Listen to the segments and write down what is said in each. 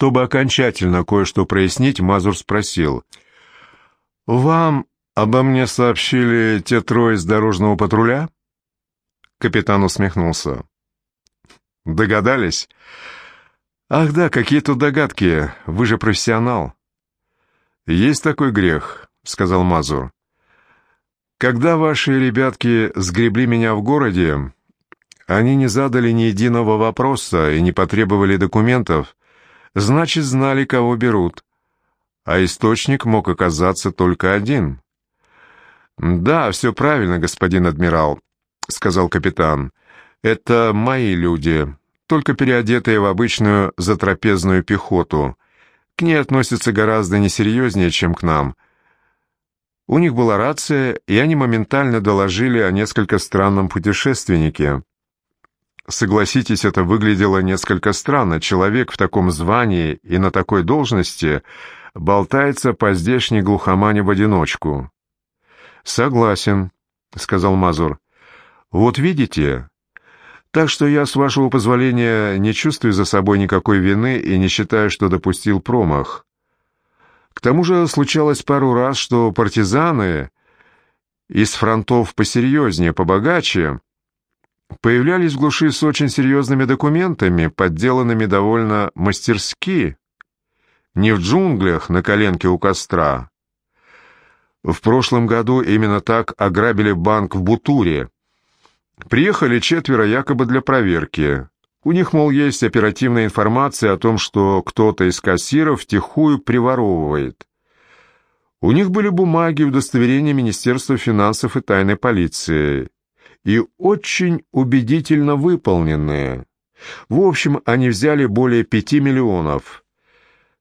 Чтобы окончательно кое-что прояснить, Мазур спросил. «Вам обо мне сообщили те трое из дорожного патруля?» Капитан усмехнулся. «Догадались?» «Ах да, какие тут догадки, вы же профессионал». «Есть такой грех», — сказал Мазур. «Когда ваши ребятки сгребли меня в городе, они не задали ни единого вопроса и не потребовали документов, значит, знали, кого берут. А источник мог оказаться только один». «Да, все правильно, господин адмирал», — сказал капитан. «Это мои люди, только переодетые в обычную затрапезную пехоту. К ней относятся гораздо несерьезнее, чем к нам. У них была рация, и они моментально доложили о несколько странном путешественнике. Согласитесь, это выглядело несколько странно. Человек в таком звании и на такой должности болтается по здешней глухомане в одиночку. «Согласен», — сказал Мазур. «Вот видите, так что я, с вашего позволения, не чувствую за собой никакой вины и не считаю, что допустил промах. К тому же случалось пару раз, что партизаны из фронтов посерьезнее, побогаче, появлялись в глуши с очень серьезными документами, подделанными довольно мастерски, не в джунглях на коленке у костра. В прошлом году именно так ограбили банк в Бутуре, Приехали четверо якобы для проверки. У них, мол, есть оперативная информация о том, что кто-то из кассиров втихую приворовывает. У них были бумаги, удостоверения Министерства финансов и тайной полиции. И очень убедительно выполненные. В общем, они взяли более пяти миллионов.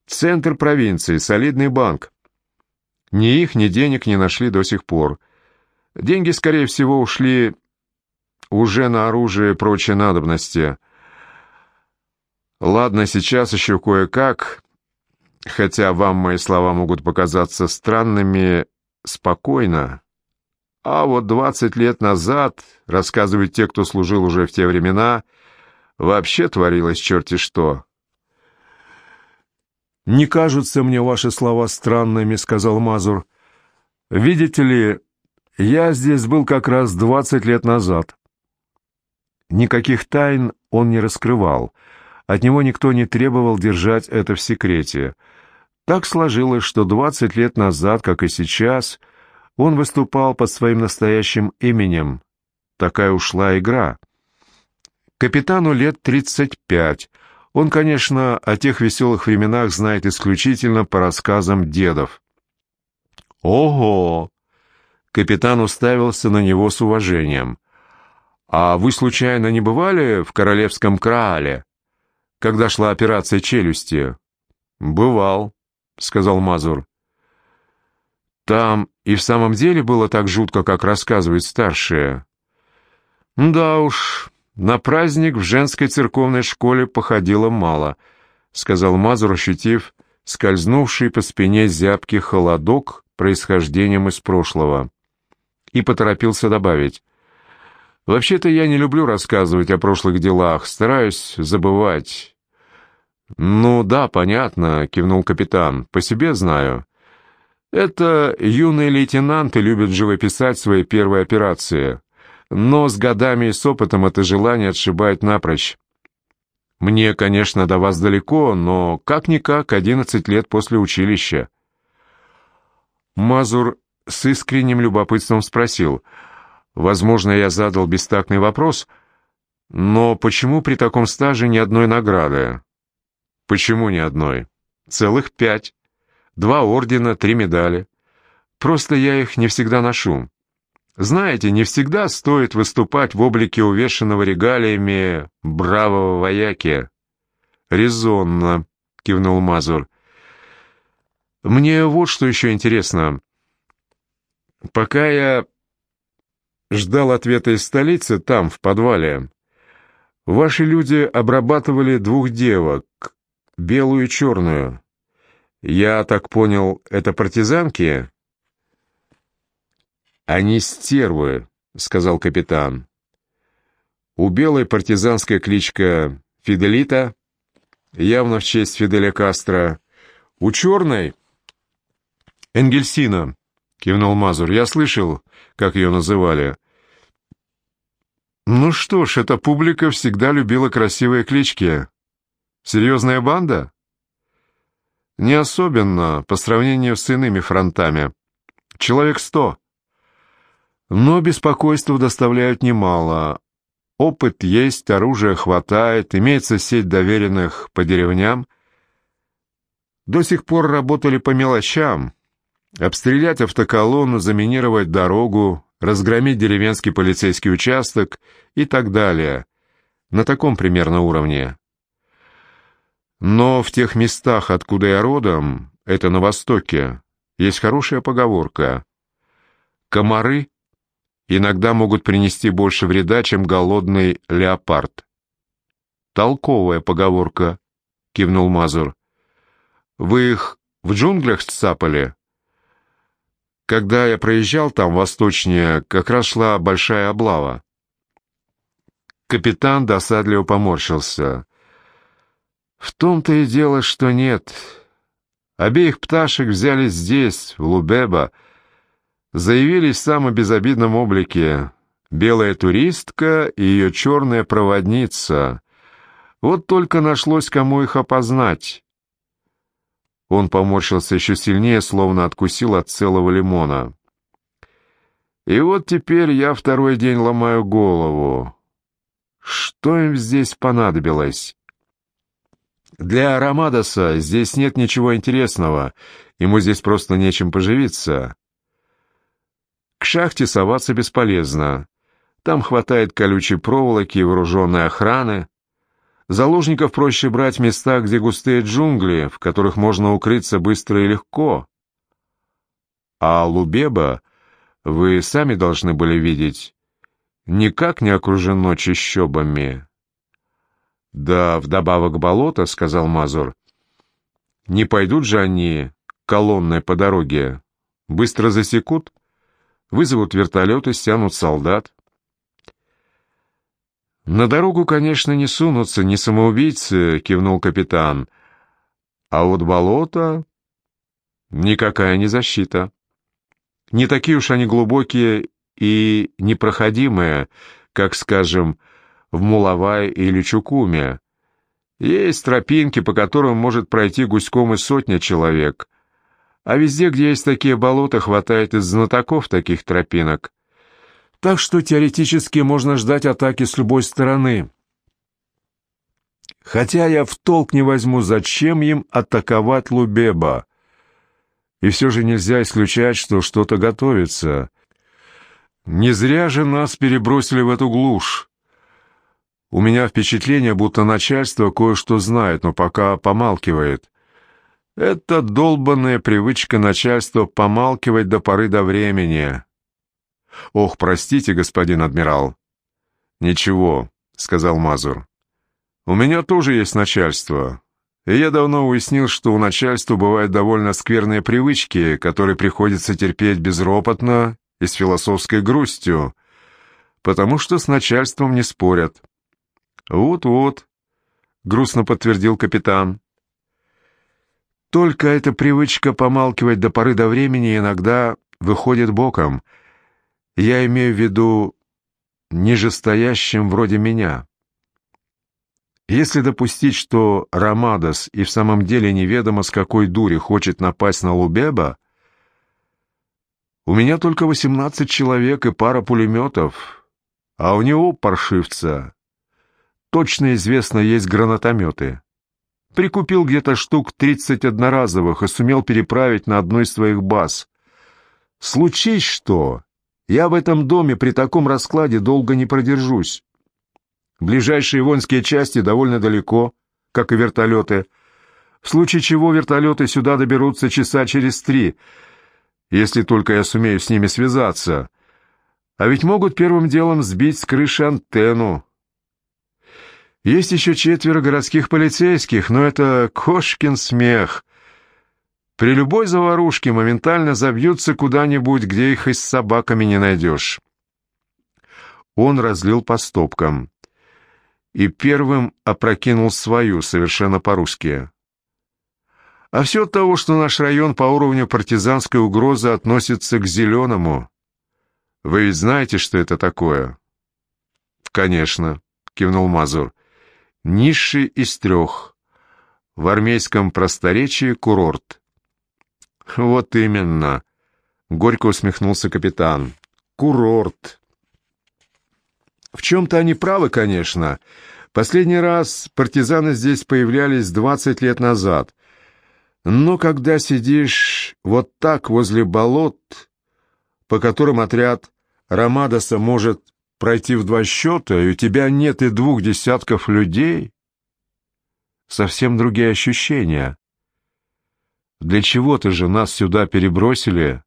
Центр провинции, солидный банк. Ни их, ни денег не нашли до сих пор. Деньги, скорее всего, ушли уже на оружие и прочие надобности. Ладно, сейчас еще кое-как, хотя вам мои слова могут показаться странными, спокойно. А вот двадцать лет назад, рассказывают те, кто служил уже в те времена, вообще творилось черти что. «Не кажутся мне ваши слова странными», — сказал Мазур. «Видите ли, я здесь был как раз двадцать лет назад. Никаких тайн он не раскрывал, от него никто не требовал держать это в секрете. Так сложилось, что 20 лет назад, как и сейчас, он выступал под своим настоящим именем. Такая ушла игра. Капитану лет 35. Он, конечно, о тех веселых временах знает исключительно по рассказам дедов. «Ого!» Капитан уставился на него с уважением – «А вы, случайно, не бывали в Королевском Краале, когда шла операция челюсти?» «Бывал», — сказал Мазур. «Там и в самом деле было так жутко, как рассказывают старшие?» «Да уж, на праздник в женской церковной школе походило мало», — сказал Мазур, ощутив скользнувший по спине зябкий холодок происхождением из прошлого. И поторопился добавить. Вообще-то я не люблю рассказывать о прошлых делах, стараюсь забывать. «Ну да, понятно», — кивнул капитан, — «по себе знаю». Это юные лейтенанты любят живописать свои первые операции, но с годами и с опытом это желание отшибает напрочь. Мне, конечно, до вас далеко, но как-никак одиннадцать лет после училища. Мазур с искренним любопытством спросил — Возможно, я задал бестактный вопрос, но почему при таком стаже ни одной награды? Почему ни одной? Целых пять. Два ордена, три медали. Просто я их не всегда ношу. Знаете, не всегда стоит выступать в облике увешанного регалиями бравого вояки. «Резонно», — кивнул Мазур. «Мне вот что еще интересно. Пока я ждал ответа из столицы там, в подвале. Ваши люди обрабатывали двух девок, белую и черную. Я так понял, это партизанки? Они стервы, сказал капитан. У белой партизанская кличка Фиделита, явно в честь Фиделя Кастро. У черной Энгельсина, кивнул Мазур. Я слышал, как ее называли. Ну что ж, эта публика всегда любила красивые клички. Серьезная банда? Не особенно, по сравнению с иными фронтами. Человек сто. Но беспокойство доставляют немало. Опыт есть, оружия хватает, имеется сеть доверенных по деревням. До сих пор работали по мелочам. Обстрелять автоколонну, заминировать дорогу, разгромить деревенский полицейский участок и так далее. На таком примерно уровне. Но в тех местах, откуда я родом, это на Востоке, есть хорошая поговорка. Комары иногда могут принести больше вреда, чем голодный леопард. «Толковая поговорка», — кивнул Мазур. «Вы их в джунглях сцапали?» Когда я проезжал там восточнее, как раз шла большая облава. Капитан досадливо поморщился. В том-то и дело, что нет. Обеих пташек взяли здесь, в Лубеба, заявились в самом безобидном облике. Белая туристка и ее черная проводница. Вот только нашлось, кому их опознать. Он поморщился еще сильнее, словно откусил от целого лимона. И вот теперь я второй день ломаю голову. Что им здесь понадобилось? Для Ромадоса здесь нет ничего интересного, ему здесь просто нечем поживиться. К шахте соваться бесполезно. Там хватает колючей проволоки и вооруженной охраны. Заложников проще брать в места, где густые джунгли, в которых можно укрыться быстро и легко. А Лубеба, вы сами должны были видеть, никак не окружено чащобами. «Да вдобавок болото», — сказал Мазур. «Не пойдут же они колонной по дороге. Быстро засекут, вызовут вертолеты, стянут солдат. «На дорогу, конечно, не сунутся, не самоубийцы», — кивнул капитан. «А вот болото — никакая не защита. Не такие уж они глубокие и непроходимые, как, скажем, в Мулавае или Чукуме. Есть тропинки, по которым может пройти гуськом и сотня человек. А везде, где есть такие болота, хватает и знатоков таких тропинок. Так что теоретически можно ждать атаки с любой стороны. Хотя я в толк не возьму, зачем им атаковать Лубеба. И все же нельзя исключать, что что-то готовится. Не зря же нас перебросили в эту глушь. У меня впечатление, будто начальство кое-что знает, но пока помалкивает. Это долбанная привычка начальства помалкивать до поры до времени. «Ох, простите, господин адмирал». «Ничего», — сказал Мазур. «У меня тоже есть начальство, и я давно уяснил, что у начальства бывают довольно скверные привычки, которые приходится терпеть безропотно и с философской грустью, потому что с начальством не спорят». «Вот-вот», — грустно подтвердил капитан. «Только эта привычка помалкивать до поры до времени иногда выходит боком», — я имею в виду нижестоящим вроде меня. Если допустить, что Рамадос и в самом деле неведомо с какой дури хочет напасть на Лубеба, у меня только 18 человек и пара пулеметов, а у него, паршивца, точно известно есть гранатометы. Прикупил где-то штук 30 одноразовых и сумел переправить на одну из своих баз. Случись что, я в этом доме при таком раскладе долго не продержусь. Ближайшие воинские части довольно далеко, как и вертолеты. В случае чего вертолеты сюда доберутся часа через три, если только я сумею с ними связаться. А ведь могут первым делом сбить с крыши антенну. Есть еще четверо городских полицейских, но это кошкин смех. При любой заварушке моментально забьются куда-нибудь, где их и с собаками не найдешь. Он разлил по стопкам. и первым опрокинул свою, совершенно по-русски. А все от того, что наш район по уровню партизанской угрозы относится к зеленому. Вы ведь знаете, что это такое? Конечно, кивнул Мазур. Низший из трех. В армейском просторечии курорт. Вот именно, горько усмехнулся капитан. Курорт. В чем-то они правы, конечно. Последний раз партизаны здесь появлялись 20 лет назад. Но когда сидишь вот так возле болот, по которым отряд Ромадоса может пройти в два счета, и у тебя нет и двух десятков людей, совсем другие ощущения. Для чего-то же нас сюда перебросили,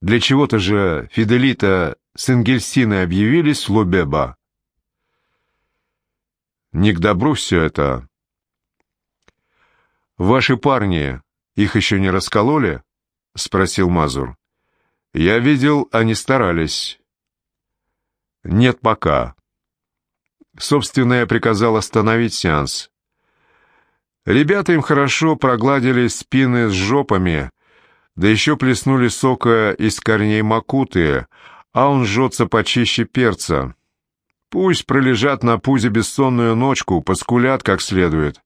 для чего-то же Фиделита с Энгельсиной объявились в Лубеба. Не к добру все это. «Ваши парни их еще не раскололи?» — спросил Мазур. «Я видел, они старались». «Нет пока». Собственно, я приказал остановить сеанс. Ребята им хорошо прогладили спины с жопами, да еще плеснули сока из корней макуты, а он жжется почище перца. Пусть пролежат на пузе бессонную ночку, поскулят как следует.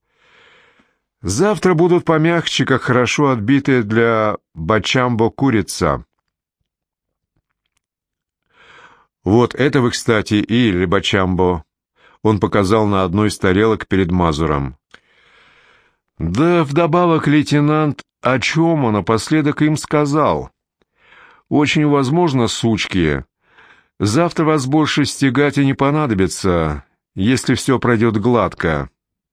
Завтра будут помягче, как хорошо отбитые для бачамбо курица. Вот это вы, кстати, и либачамбо. Он показал на одной из тарелок перед Мазуром. Да вдобавок лейтенант о чем он напоследок им сказал. Очень возможно, сучки, завтра вас больше стегать и не понадобится, если все пройдет гладко.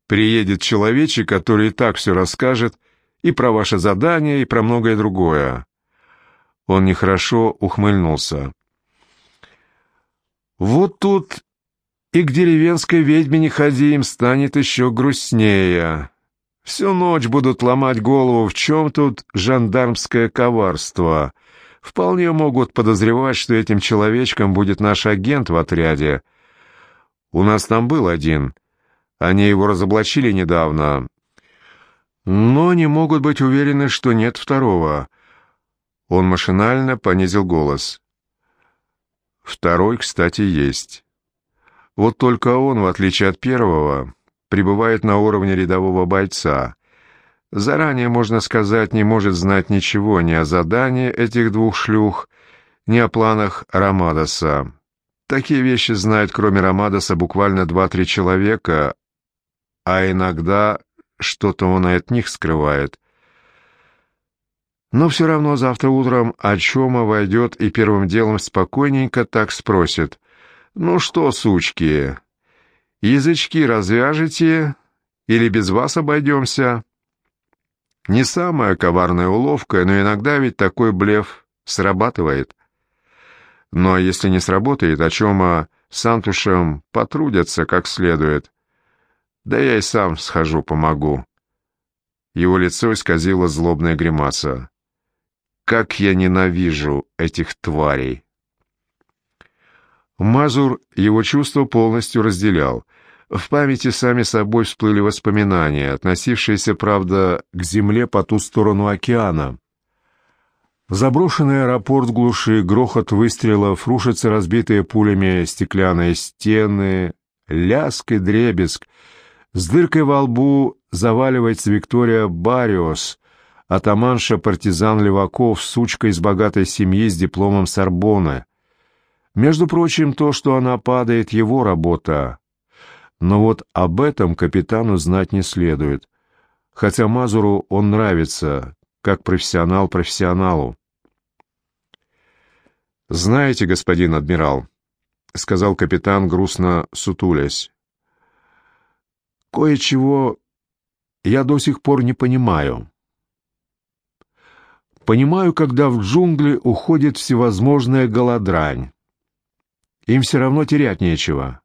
Приедет человечек, который и так все расскажет, и про ваше задание, и про многое другое. Он нехорошо ухмыльнулся. Вот тут и к деревенской ведьме не ходи, им станет еще грустнее. Всю ночь будут ломать голову, в чем тут жандармское коварство. Вполне могут подозревать, что этим человечком будет наш агент в отряде. У нас там был один — они его разоблачили недавно, но не могут быть уверены, что нет второго. Он машинально понизил голос. Второй, кстати, есть. Вот только он, в отличие от первого, пребывает на уровне рядового бойца. Заранее, можно сказать, не может знать ничего ни о задании этих двух шлюх, ни о планах Ромадоса. Такие вещи знают, кроме Ромадоса, буквально два-три человека, а иногда что-то он от них скрывает. Но все равно завтра утром Ачома войдет и первым делом спокойненько так спросит. «Ну что, сучки, язычки развяжете или без вас обойдемся?» Не самая коварная уловка, но иногда ведь такой блеф срабатывает. А если не сработает, Ачома с Антушем потрудятся как следует. Да я и сам схожу, помогу. Его лицо исказило злобная гримаса. Как я ненавижу этих тварей! Мазур его чувства полностью разделял. В памяти сами собой всплыли воспоминания, относившиеся, правда, к земле по ту сторону океана. Заброшенный аэропорт глуши, грохот выстрелов, рушатся разбитые пулями стеклянные стены, ляск и дребезг — с дыркой во лбу заваливается Виктория Бариос, атаманша-партизан Леваков, сучка из богатой семьи с дипломом Сорбонны. Между прочим, то, что она падает, его работа. Но вот об этом капитану знать не следует. Хотя Мазуру он нравится, как профессионал профессионалу. «Знаете, господин адмирал», — сказал капитан, грустно сутулясь, Кое-чего я до сих пор не понимаю. Понимаю, когда в джунгли уходит всевозможная голодрань. Им все равно терять нечего.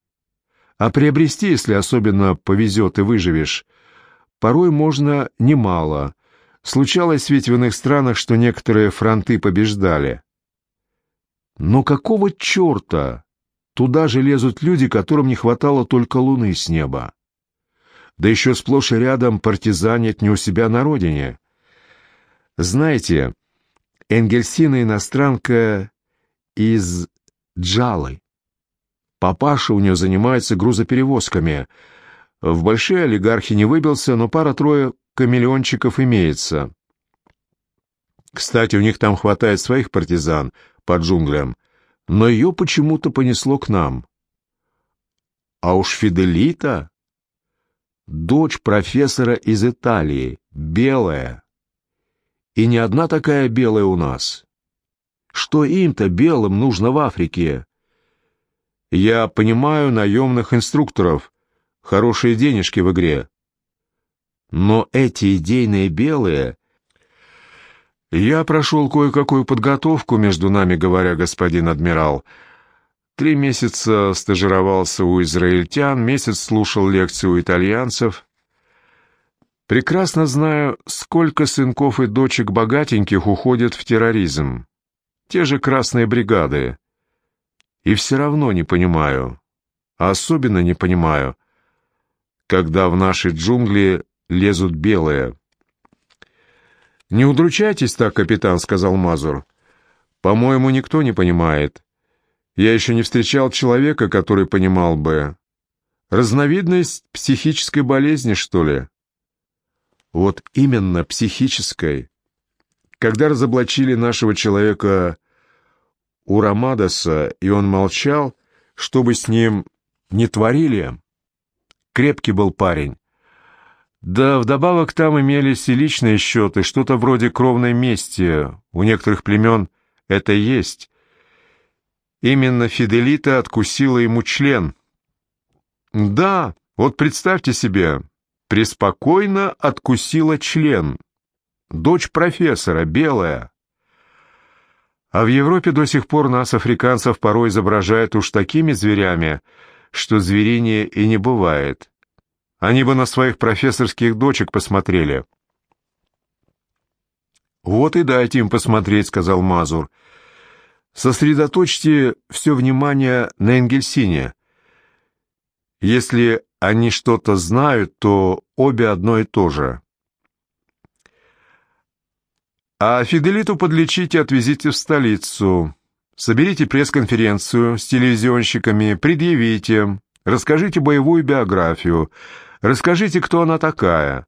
А приобрести, если особенно повезет и выживешь, порой можно немало. Случалось ведь в иных странах, что некоторые фронты побеждали. Но какого черта Туда же лезут люди, которым не хватало только луны с неба. Да еще сплошь и рядом партизанят не у себя на родине. Знаете, Энгельсина иностранка из Джалы. Папаша у нее занимается грузоперевозками. В большие олигархи не выбился, но пара-трое камелеончиков имеется. Кстати, у них там хватает своих партизан по джунглям, но ее почему-то понесло к нам. А уж Фиделита, дочь профессора из Италии, белая. И не одна такая белая у нас. Что им-то, белым, нужно в Африке? Я понимаю наемных инструкторов, хорошие денежки в игре. Но эти идейные белые... Я прошел кое-какую подготовку, между нами говоря, господин адмирал. Три месяца стажировался у израильтян, месяц слушал лекции у итальянцев. Прекрасно знаю, сколько сынков и дочек богатеньких уходят в терроризм. Те же красные бригады. И все равно не понимаю, а особенно не понимаю, когда в наши джунгли лезут белые. «Не удручайтесь так, капитан», — сказал Мазур. «По-моему, никто не понимает. Я еще не встречал человека, который понимал бы. Разновидность психической болезни, что ли?» «Вот именно психической. Когда разоблачили нашего человека у Рамадоса, и он молчал, что бы с ним не творили, крепкий был парень. Да вдобавок там имелись и личные счеты, что-то вроде кровной мести. У некоторых племен это есть. Именно Фиделита откусила ему член. Да, вот представьте себе, преспокойно откусила член. Дочь профессора, белая. А в Европе до сих пор нас, африканцев, порой изображают уж такими зверями, что зверинее и не бывает. Они бы на своих профессорских дочек посмотрели. «Вот и дайте им посмотреть», — сказал Мазур. «Сосредоточьте все внимание на Энгельсине. Если они что-то знают, то обе одно и то же. А Фиделиту подлечите отвезите в столицу. Соберите пресс-конференцию с телевизионщиками, предъявите, расскажите боевую биографию, Расскажите, кто она такая.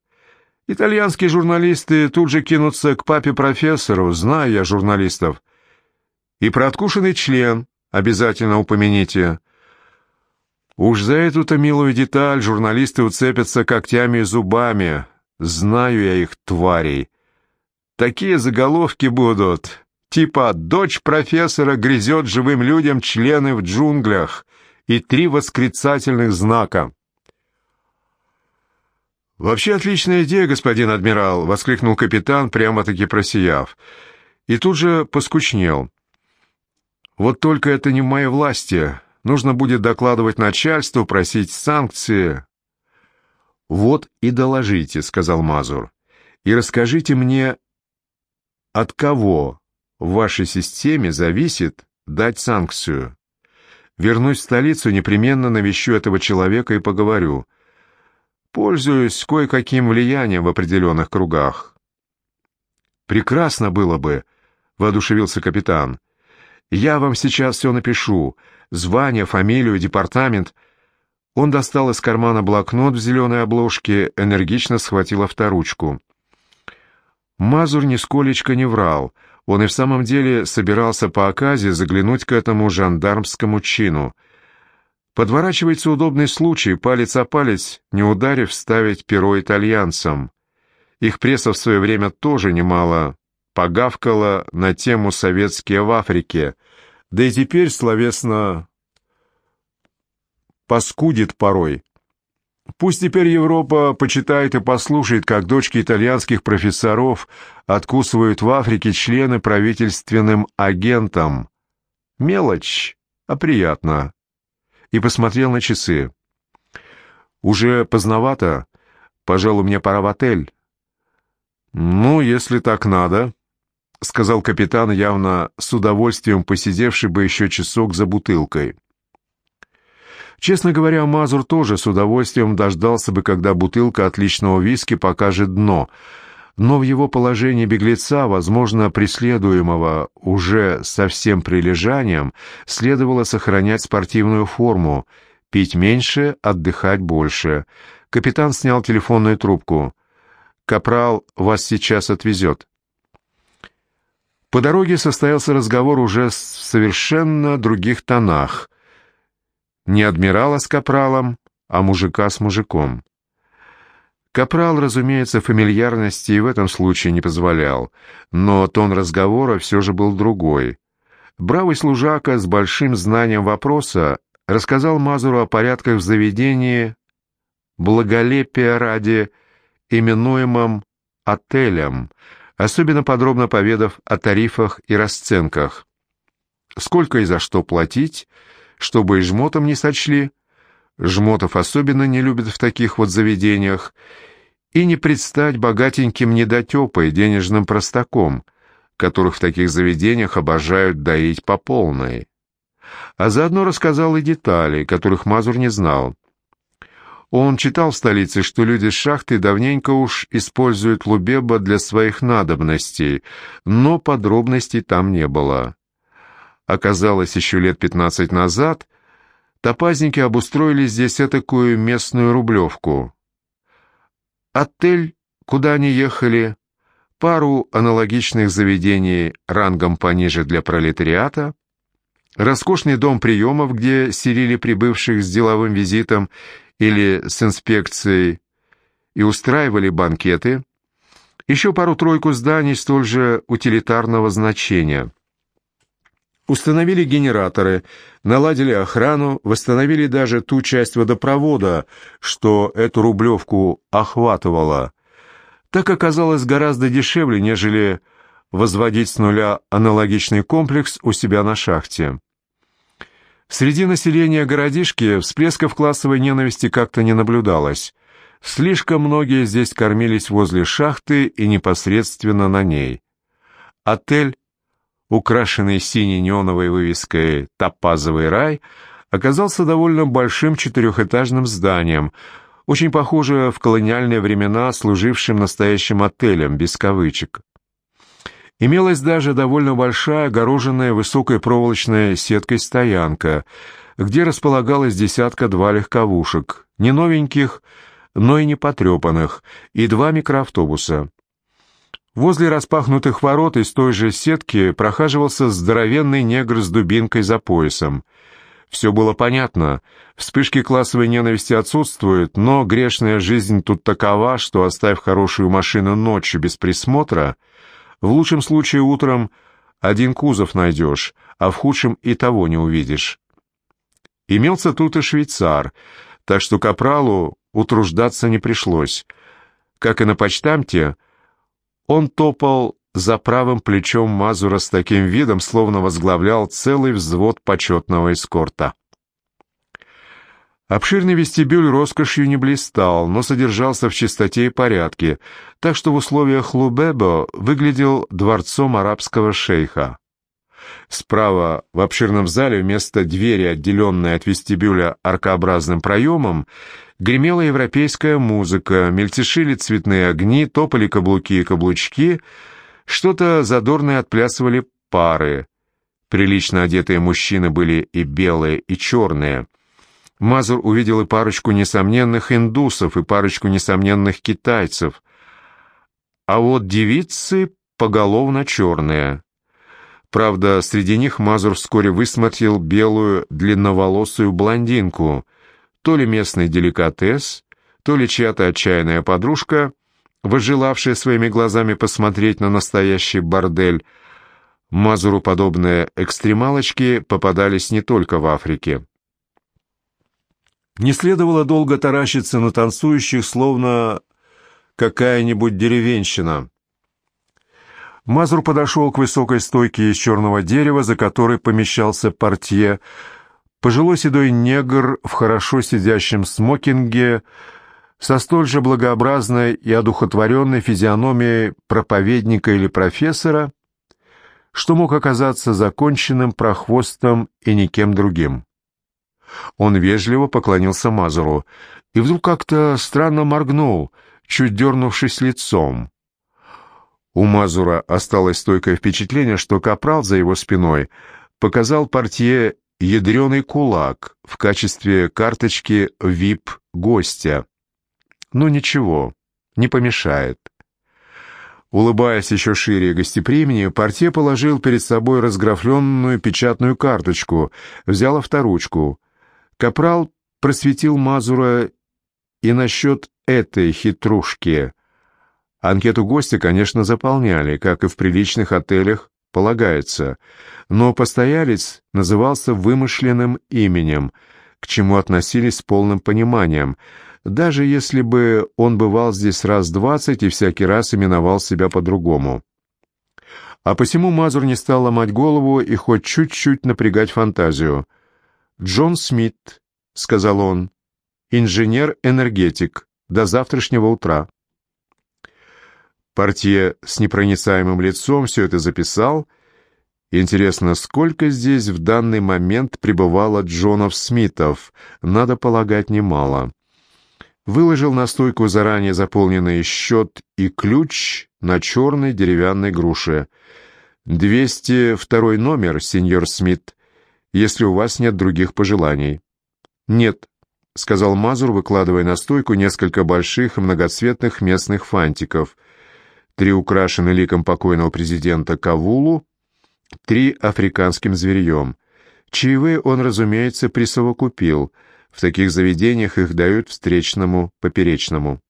Итальянские журналисты тут же кинутся к папе-профессору, знаю я журналистов. И про откушенный член обязательно упомяните. Уж за эту-то милую деталь журналисты уцепятся когтями и зубами. Знаю я их, тварей. Такие заголовки будут, типа «Дочь профессора грызет живым людям члены в джунглях» и три восклицательных знака. «Вообще отличная идея, господин адмирал!» — воскликнул капитан, прямо-таки просияв. И тут же поскучнел. «Вот только это не в моей власти. Нужно будет докладывать начальству, просить санкции». «Вот и доложите», — сказал Мазур. «И расскажите мне, от кого в вашей системе зависит дать санкцию. Вернусь в столицу, непременно навещу этого человека и поговорю» пользуюсь кое-каким влиянием в определенных кругах. «Прекрасно было бы», — воодушевился капитан. «Я вам сейчас все напишу. Звание, фамилию, департамент». Он достал из кармана блокнот в зеленой обложке, энергично схватил авторучку. Мазур нисколечко не врал. Он и в самом деле собирался по оказе заглянуть к этому жандармскому чину — Подворачивается удобный случай, палец о палец, не ударив, ставить перо итальянцам. Их пресса в свое время тоже немало погавкала на тему «Советские в Африке», да и теперь словесно паскудит порой. Пусть теперь Европа почитает и послушает, как дочки итальянских профессоров откусывают в Африке члены правительственным агентам. Мелочь, а приятно и посмотрел на часы. «Уже поздновато. Пожалуй, мне пора в отель». «Ну, если так надо», — сказал капитан, явно с удовольствием посидевший бы еще часок за бутылкой. Честно говоря, Мазур тоже с удовольствием дождался бы, когда бутылка отличного виски покажет дно, но в его положении беглеца, возможно, преследуемого уже со всем прилежанием, следовало сохранять спортивную форму, пить меньше, отдыхать больше. Капитан снял телефонную трубку. «Капрал вас сейчас отвезет». По дороге состоялся разговор уже в совершенно других тонах. Не адмирала с капралом, а мужика с мужиком. Капрал, разумеется, фамильярности и в этом случае не позволял, но тон разговора все же был другой. Бравый служака с большим знанием вопроса рассказал Мазуру о порядках в заведении благолепия ради именуемом отелем, особенно подробно поведав о тарифах и расценках. Сколько и за что платить, чтобы и жмотом не сочли. Жмотов особенно не любят в таких вот заведениях. И не предстать богатеньким недотепой, денежным простаком, которых в таких заведениях обожают доить по полной. А заодно рассказал и детали, которых Мазур не знал. Он читал в столице, что люди с шахты давненько уж используют Лубеба для своих надобностей, но подробностей там не было. Оказалось, еще лет пятнадцать назад топазники обустроили здесь этакую местную рублевку. Отель, куда они ехали, пару аналогичных заведений рангом пониже для пролетариата, роскошный дом приемов, где селили прибывших с деловым визитом или с инспекцией и устраивали банкеты, еще пару-тройку зданий столь же утилитарного значения. Установили генераторы, наладили охрану, восстановили даже ту часть водопровода, что эту рублевку охватывала. Так оказалось гораздо дешевле, нежели возводить с нуля аналогичный комплекс у себя на шахте. Среди населения городишки всплесков классовой ненависти как-то не наблюдалось. Слишком многие здесь кормились возле шахты и непосредственно на ней. Отель, украшенный синей неоновой вывеской «Топазовый рай», оказался довольно большим четырехэтажным зданием, очень похоже в колониальные времена служившим настоящим отелем, без кавычек. Имелась даже довольно большая, огороженная высокой проволочной сеткой стоянка, где располагалось десятка-два легковушек, не новеньких, но и не потрепанных, и два микроавтобуса. Возле распахнутых ворот из той же сетки прохаживался здоровенный негр с дубинкой за поясом. Все было понятно. Вспышки классовой ненависти отсутствуют, но грешная жизнь тут такова, что, оставив хорошую машину ночью без присмотра, в лучшем случае утром один кузов найдешь, а в худшем и того не увидишь. Имелся тут и швейцар, так что капралу утруждаться не пришлось. Как и на почтамте, он топал за правым плечом Мазура с таким видом, словно возглавлял целый взвод почетного эскорта. Обширный вестибюль роскошью не блистал, но содержался в чистоте и порядке, так что в условиях Лубебо выглядел дворцом арабского шейха. Справа в обширном зале вместо двери, отделенной от вестибюля аркообразным проемом, гремела европейская музыка, мельтешили цветные огни, топали каблуки и каблучки, что-то задорное отплясывали пары. Прилично одетые мужчины были и белые, и черные — Мазур увидел и парочку несомненных индусов, и парочку несомненных китайцев. А вот девицы поголовно черные. Правда, среди них Мазур вскоре высмотрел белую длинноволосую блондинку, то ли местный деликатес, то ли чья-то отчаянная подружка, возжелавшая своими глазами посмотреть на настоящий бордель. Мазуру подобные экстремалочки попадались не только в Африке. Не следовало долго таращиться на танцующих, словно какая-нибудь деревенщина. Мазур подошел к высокой стойке из черного дерева, за которой помещался портье. Пожилой седой негр в хорошо сидящем смокинге со столь же благообразной и одухотворенной физиономией проповедника или профессора, что мог оказаться законченным прохвостом и никем другим. Он вежливо поклонился Мазуру и вдруг как-то странно моргнул, чуть дернувшись лицом. У Мазура осталось стойкое впечатление, что капрал за его спиной показал портье ядреный кулак в качестве карточки ВИП-гостя. Ну ничего, не помешает. Улыбаясь еще шире и гостеприимнее, портье положил перед собой разграфленную печатную карточку, взял авторучку. Капрал просветил Мазура и насчет этой хитрушки. Анкету гостя, конечно, заполняли, как и в приличных отелях полагается, но постоялец назывался вымышленным именем, к чему относились с полным пониманием – даже если бы он бывал здесь раз двадцать и всякий раз именовал себя по-другому. А посему Мазур не стал ломать голову и хоть чуть-чуть напрягать фантазию. «Джон Смит», — сказал он, — «инженер-энергетик, до завтрашнего утра». Портье с непроницаемым лицом все это записал. Интересно, сколько здесь в данный момент пребывало Джонов Смитов? Надо полагать, немало выложил на стойку заранее заполненный счет и ключ на черной деревянной груше. «202 номер, сеньор Смит, если у вас нет других пожеланий». «Нет», — сказал Мазур, выкладывая на стойку несколько больших и многоцветных местных фантиков. Три украшены ликом покойного президента Кавулу, три африканским зверьем. Чаевые он, разумеется, присовокупил — в таких заведениях их дают встречному, поперечному.